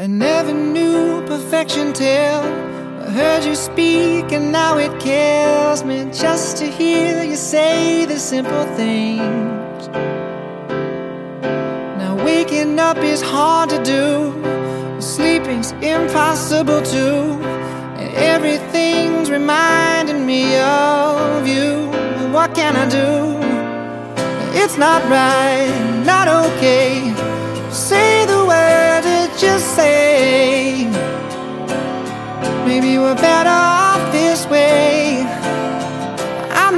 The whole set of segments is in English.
I never knew perfection till I heard you speak, and now it kills me just to hear you say the simple things. Now, waking up is hard to do, sleeping's impossible too, and everything's reminding me of you. What can I do? It's not right, not okay. Say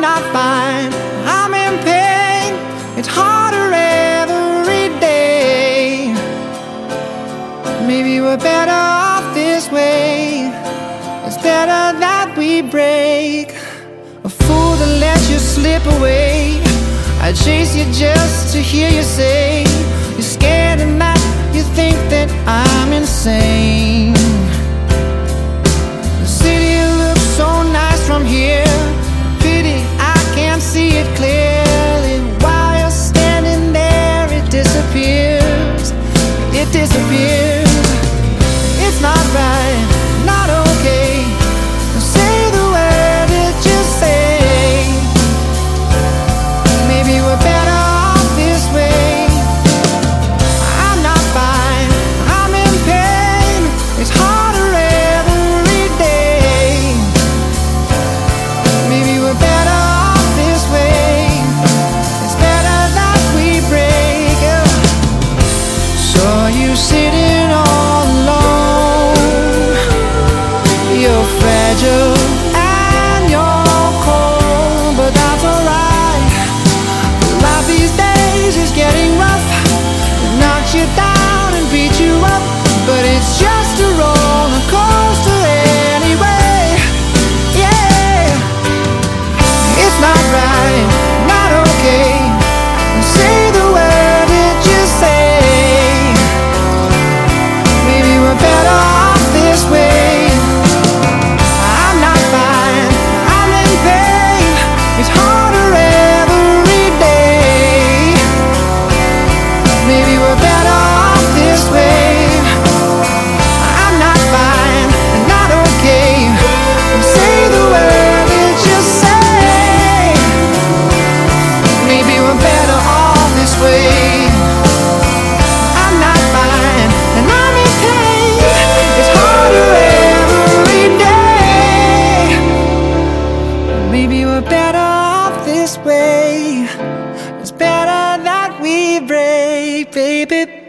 not fine, I'm in pain. It's harder every day. Maybe we're better off this way. It's better that we break. A fool that lets you slip away. I chase you just to hear you say you're scared and that you think that I'm insane. Not right, down and beat you up, but it's just a roller coaster anyway. Yeah, it's not right, not okay. Say the word you say. Maybe we're better off this way. I'm not fine, I'm in pain. It's harder every day. Maybe we're better. better off this way. It's better that we break, baby.